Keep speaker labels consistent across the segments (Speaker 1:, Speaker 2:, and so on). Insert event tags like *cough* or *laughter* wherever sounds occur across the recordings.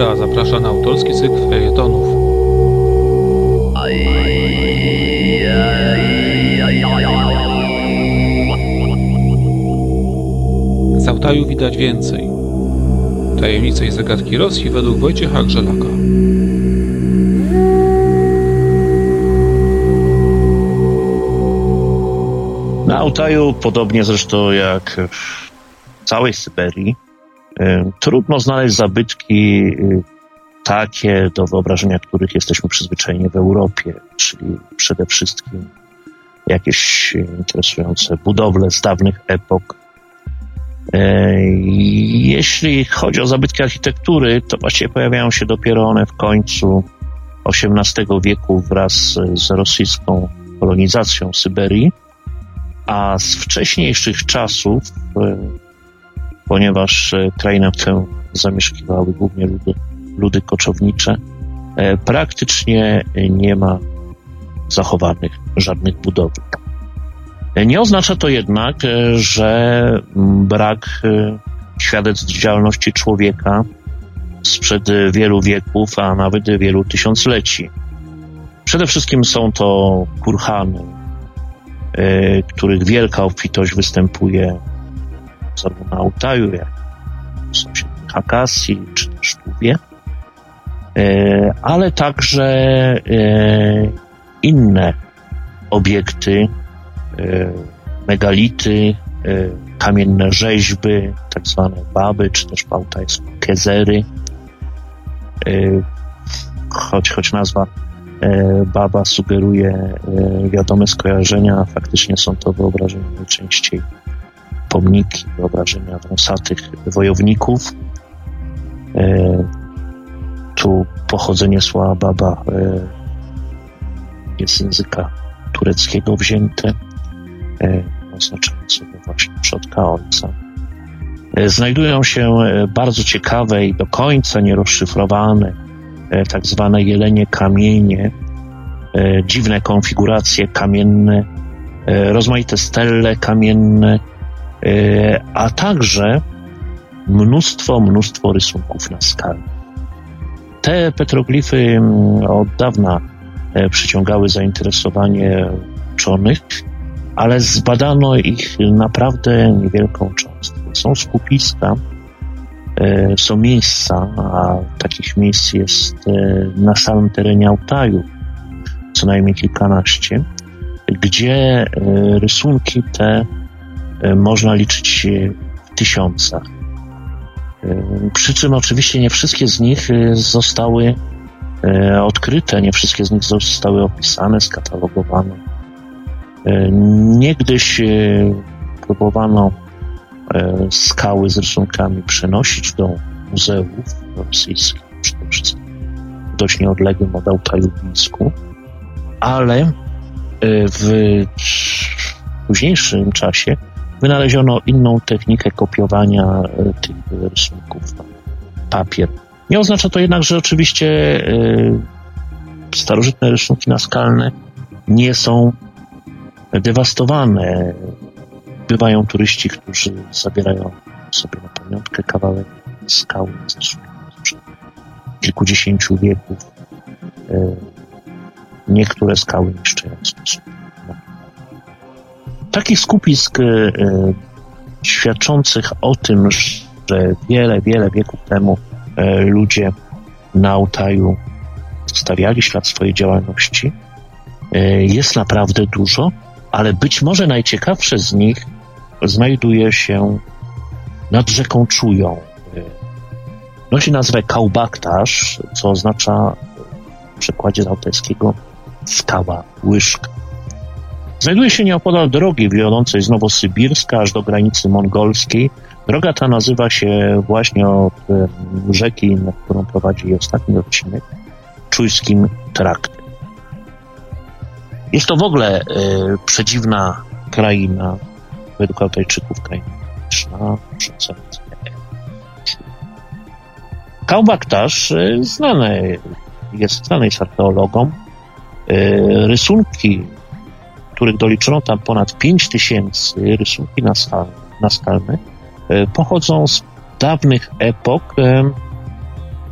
Speaker 1: Ultra zaprasza na autorski cykl felietonów. Z Altaju widać więcej. Tajemnice i zagadki Rosji według Wojciecha Grzelaka.
Speaker 2: Na Altaju, podobnie zresztą jak w całej Syberii, trudno znaleźć zabytki y, takie, do wyobrażenia których jesteśmy przyzwyczajeni w Europie, czyli przede wszystkim jakieś interesujące budowle z dawnych epok. Jeśli chodzi o zabytki architektury, to właściwie pojawiają się dopiero one w końcu XVIII wieku wraz z rosyjską kolonizacją Syberii a z wcześniejszych czasów, e, ponieważ e, krainę tę zamieszkiwały głównie ludy, ludy koczownicze, e, praktycznie nie ma zachowanych żadnych budowli. Nie oznacza to jednak, że brak świadectw działalności człowieka sprzed wielu wieków, a nawet wielu tysiącleci. Przede wszystkim są to kurhany, E, których wielka obfitość występuje zarówno na Altaju, jak w sąsiednich Hakasji, czy też Tuwie, e, ale także e, inne obiekty, megality, kamienne rzeźby, tak zwane baby, czy też po altajsku kezery, choć, choć nazwa E, baba sugeruje e, wiadome skojarzenia, faktycznie są to wyobrażenia najczęściej pomniki, wyobrażenia wąsatych wojowników. E, tu pochodzenie słowa baba jest z języka tureckiego wzięte, oznaczającego właśnie przodka ojca. Znajdują się bardzo ciekawe i do końca nierozszyfrowane E, tak zwane jelenie kamienie, e, dziwne konfiguracje kamienne, e, rozmaite stelle kamienne, a także mnóstwo, mnóstwo rysunków na skalę. Te petroglify mm, od dawna przyciągały zainteresowanie uczonych, ale zbadano ich naprawdę niewielką cząstkę. Są skupiska, E, są miejsca, a takich miejsc jest e, na samym terenie Altaju co najmniej kilkanaście, gdzie e, rysunki te można liczyć w tysiącach. Przy czym oczywiście nie wszystkie z nich zostały odkryte, nie wszystkie z nich zostały opisane, skatalogowane. Niegdyś próbowano E, skały z rysunkami przenosić do muzeów rosyjskich, przede wszystkim dość nieodległym od Altajubisku, ale e, w późniejszym czasie wynaleziono inną technikę kopiowania e, tych rysunków na papier. Nie oznacza to jednak, że oczywiście starożytne rysunki naskalne nie są dewastowane bywają turyści, którzy zabierają sobie na pamiątkę kawałek skały sprzed kilkudziesięciu wieków. E, niektóre skały niszczają w sposób Takich skupisk e, świadczących o tym, że wiele, wiele wieków temu e, ludzie na Altaju stawiali ślad swojej działalności, jest naprawdę dużo, ale być może najciekawsze z nich znajduje się nad rzeką Czują. Nosi nazwę Kaubaktasz, co oznacza w przekładzie z skała, łyżka. Znajduje się nieopodal drogi wiodącej z Nowosybirska aż do granicy mongolskiej. Droga ta nazywa się właśnie od rzeki, na którą prowadzi ostatni odcinek, Czujskim Traktem. Jest to w ogóle y, przedziwna kraina, według Altajczyków krainowicza przedstawiająca Kaubaktasz znany jest, znany jest archeologom. E, rysunki, których doliczono tam ponad 5 tysięcy, rysunki naskalne, pochodzą z dawnych epok,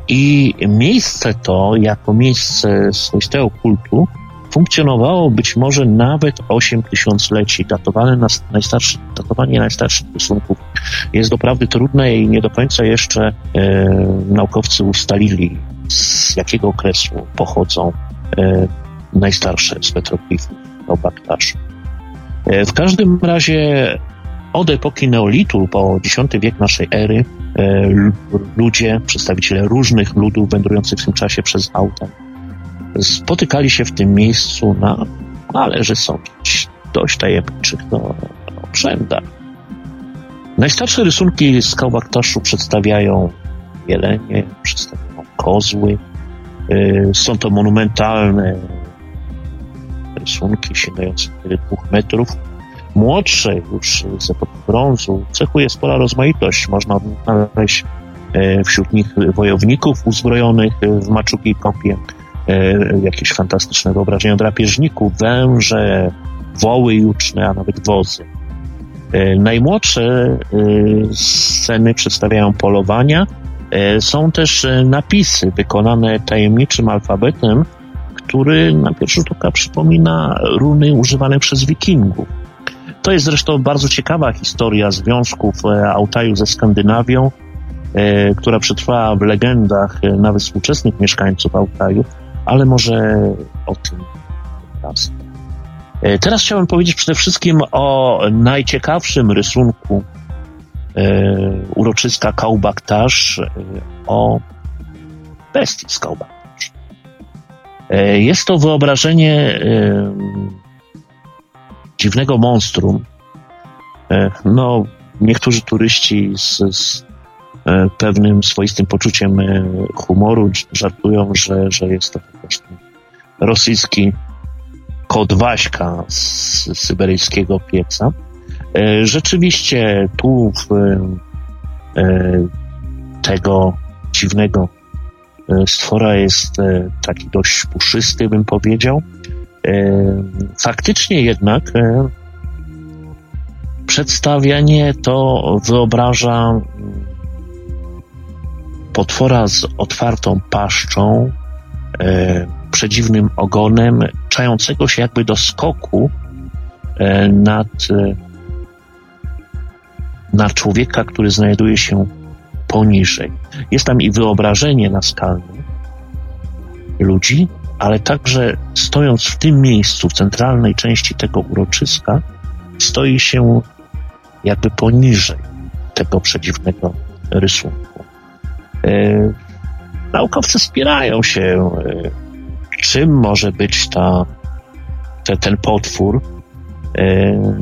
Speaker 2: I miejsce to, jako miejsce swoistego kultu, funkcjonowało być może nawet 8 tysiącleci. Datowane na najstarszy, datowanie najstarszych rysunków jest doprawdy trudne i nie do końca jeszcze e, naukowcy ustalili, z jakiego okresu pochodzą e, najstarsze z petroglifów o. E, w każdym razie od epoki neolitu po X wiek naszej ery e, ludzie, przedstawiciele różnych ludów wędrujących w tym czasie przez auta spotykali się w tym miejscu na, należy sądzić, dość tajemniczych no, obrzędach. Najstarsze rysunki z Kałbaktaszu przedstawiają jelenie, przedstawiają kozły. E, są to monumentalne rysunki sięgające dwóch metrów. Młodsze już z epoki brązu cechuje spora rozmaitość. Można odnaleźć e, wśród nich wojowników uzbrojonych w maczugi kopie, e, jakieś fantastyczne wyobrażenia drapieżników, węże, woły juczne, a nawet wozy. E, najmłodsze sceny przedstawiają polowania. Są też napisy wykonane tajemniczym alfabetem, który na pierwszy rzut oka przypomina runy używane przez wikingów. To jest zresztą bardzo ciekawa historia związków e, Altaju ze Skandynawią, e, która przetrwała w legendach e, nawet współczesnych mieszkańców Altaju, ale może o tym teraz. Teraz chciałem powiedzieć przede wszystkim o najciekawszym rysunku uroczyska Kaubaktaż, o bestii z Kaubaktaż. E, jest to wyobrażenie dziwnego monstrum. E, no, niektórzy turyści z, z e, pewnym swoistym poczuciem humoru żartują, że, że jest to po prostu rosyjski kod Waśka z syberyjskiego pieca. Rzeczywiście tu w tego dziwnego E, stwora jest e, taki dość puszysty, bym powiedział. E, faktycznie jednak przedstawianie to wyobraża mm, potwora z otwartą paszczą, przedziwnym ogonem, czającego się jakby do skoku nad, na człowieka, który znajduje się poniżej. Jest tam i wyobrażenie naskalne ludzi, ale także stojąc w tym miejscu, w centralnej części tego uroczyska, stoi się jakby poniżej tego przedziwnego rysunku. E, naukowcy spierają się, e, czym może być ta, te, ten potwór,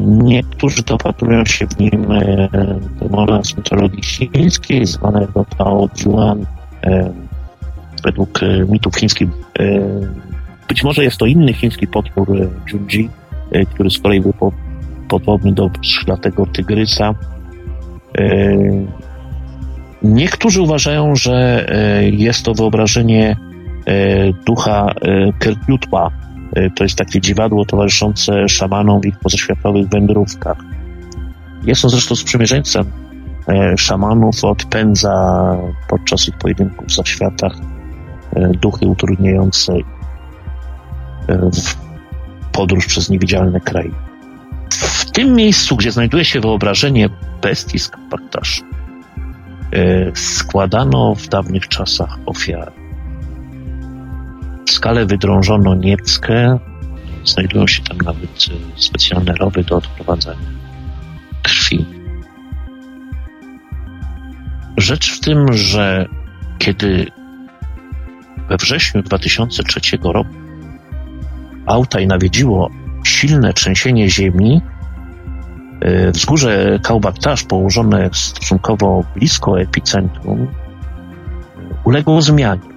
Speaker 2: niektórzy dopatrują się w nim e, demona z mitologii chińskiej, zwanego Tao Yuan, e, według mitów chińskich. Być może jest to inny chiński potwór Junji, który z kolei był podobny do szklatego tygrysa. Niektórzy uważają, że jest to wyobrażenie ducha Kerkutła, Y, to jest takie dziwadło towarzyszące szamanom w ich pozaświatowych wędrówkach. Jest on zresztą sprzymierzeńcem e, szamanów, odpędza podczas ich pojedynków w zaświatach e, duchy utrudniające e, podróż przez niewidzialne kraje. W tym miejscu, gdzie znajduje się wyobrażenie bestii z składano w dawnych czasach ofiary skale wydrążono nieckę. Znajdują się tam nawet e, specjalne rowy do odprowadzania krwi. Rzecz w tym, że kiedy we wrześniu 2003 roku Autaj nawiedziło silne trzęsienie ziemi, e, wzgórze Kaubaktasz położone stosunkowo blisko epicentrum uległo zmianie.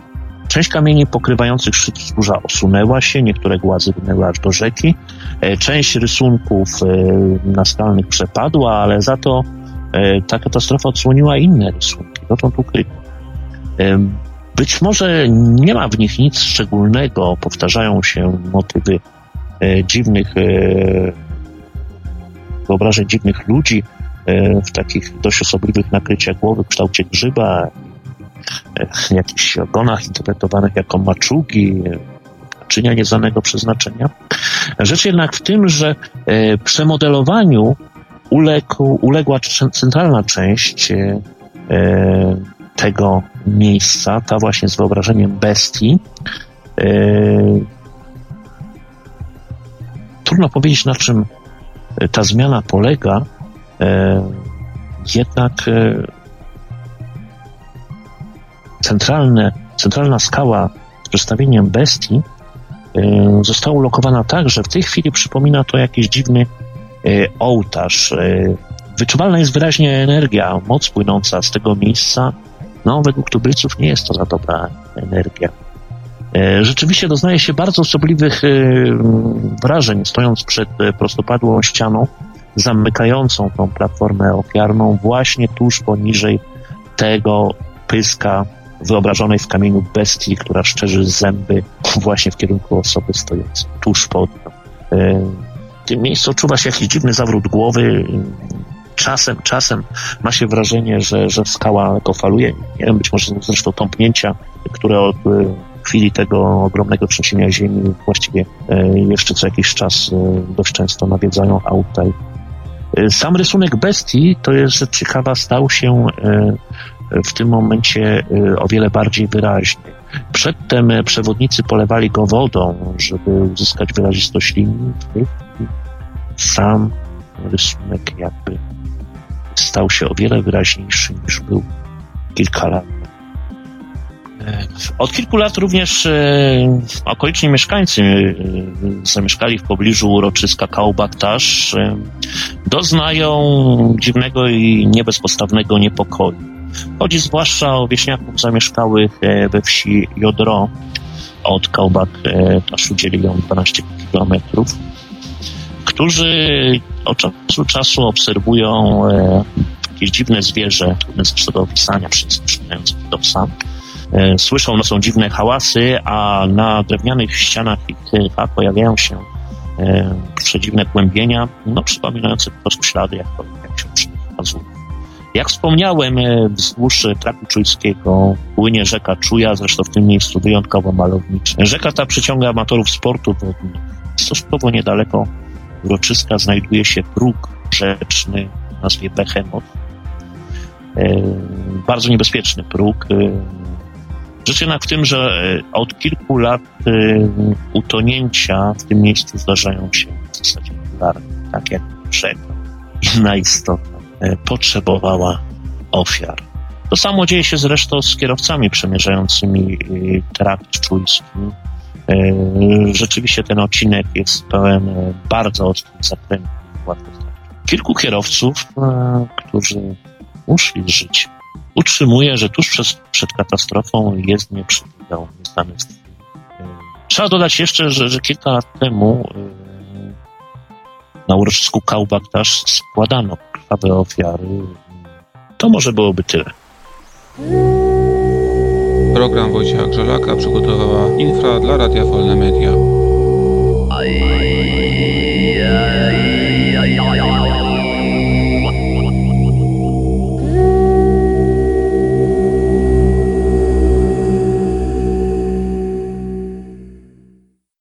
Speaker 2: Część kamieni pokrywających szczyt wzgórza osunęła się, niektóre głazy wynęły aż do rzeki. E, część rysunków e, naskalnych przepadła, ale za to e, ta katastrofa odsłoniła inne rysunki, dotąd ukryte. Być może nie ma w nich nic szczególnego, powtarzają się motywy dziwnych wyobrażeń dziwnych ludzi w takich dość osobliwych nakryciach głowy w kształcie grzyba, jakichś ogonach interpretowanych jako maczugi, naczynia nieznanego przeznaczenia. Rzecz jednak w tym, że przemodelowaniu uległ, uległa centralna część tego miejsca, ta właśnie z wyobrażeniem bestii. Trudno powiedzieć, na czym ta zmiana polega, jednak e, centralne, centralna skała z przedstawieniem bestii e, została ulokowana tak, że w tej chwili przypomina to jakiś dziwny e, ołtarz. Wyczuwalna jest wyraźnie energia, moc płynąca z tego miejsca. No, według tubylców nie jest to za dobra energia. Rzeczywiście doznaje się bardzo osobliwych wrażeń, stojąc przed prostopadłą ścianą, zamykającą tą platformę ofiarną właśnie tuż poniżej tego pyska wyobrażonej w kamieniu bestii, która szczerzy zęby *laughs* właśnie w kierunku osoby stojącej tuż pod nią. E, w tym miejscu odczuwa się jakiś dziwny zawrót głowy. Czasem, czasem ma się wrażenie, że, że skała to faluje. Nie wiem, być może zresztą tąpnięcia, które od e, chwili tego ogromnego trzęsienia ziemi właściwie e, jeszcze co jakiś czas dość często nawiedzają auta i E, sam rysunek bestii, to jest rzecz ciekawa, stał się w tym momencie e, o wiele bardziej wyraźny. Przedtem przewodnicy polewali go wodą, żeby uzyskać wyrazistość linii. Sam rysunek jakby stał się o wiele wyraźniejszy niż był kilka lat od kilku lat również e, okoliczni mieszkańcy e, zamieszkali w pobliżu uroczyska Kaubaktasz e, doznają dziwnego i niebezpostawnego niepokoju. Chodzi zwłaszcza o wieśniaków zamieszkałych e, we wsi Jodro. Od Kaubaktaszu dzieli ją 12 kilometrów, którzy od czasu do czasu obserwują e, jakieś dziwne zwierzę, trudne zresztą do opisania, przypominające do psa E, słyszą nocą dziwne hałasy, a na drewnianych ścianach ich chat pojawiają się przedziwne kłębienia, no przypominające po prostu ślady, jak, to, jak się ukazuje. Jak wspomniałem, e, wzdłuż traku czujskiego płynie rzeka Czuja, zresztą w tym miejscu wyjątkowo malownicza. Rzeka ta przyciąga amatorów sportu wodnych. Stosunkowo niedaleko uroczyska znajduje się próg rzeczny o nazwie Behemoth. Bardzo niebezpieczny próg, Rzecz jednak w tym, że e, od kilku lat e, utonięcia w tym miejscu zdarzają się w zasadzie regularnie, tak jak rzeka. Inna istota e, potrzebowała ofiar. To samo dzieje się zresztą z kierowcami przemierzającymi trakt czujski. Rzeczywiście ten odcinek jest pełen bardzo ostrych zakrętów. Kilku kierowców, którzy uszli z życia, utrzymuje, że tuż przed, przed katastrofą jezdnie przebiegał nieznany Trzeba dodać jeszcze, że, że kilka lat temu na uroczysku Kaubaktasz składano krwawe ofiary. To może byłoby tyle.
Speaker 1: Program Wojciecha Grzelaka przygotowała Infra dla Radia Wolne Media.